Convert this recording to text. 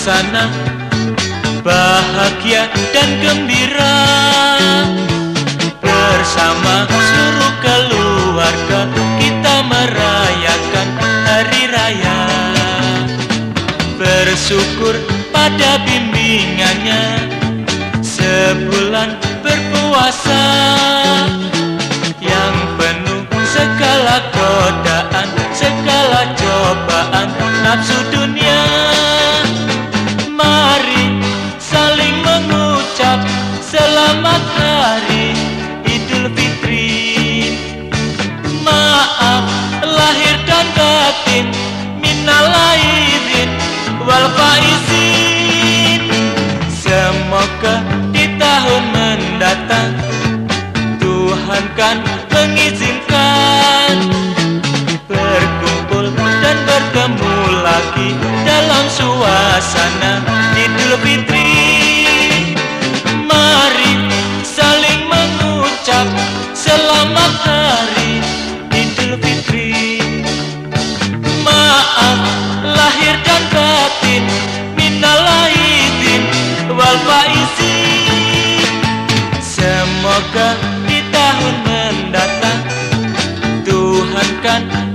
suasana bahagia dan gembira. Bersama seluruh keluarga kita merayakan hari raya. Bersyukur pada bimbingannya sebulan berpuasa. Yang penuh segala kota Selamat hari Idul Fitri. Maaf lahir dan batin Minal aidin wal faizin. Semoga di tahun mendatang Tuhan kan mengizinkan. Al-Faisi Semoga di tahun mendatang Tuhan kan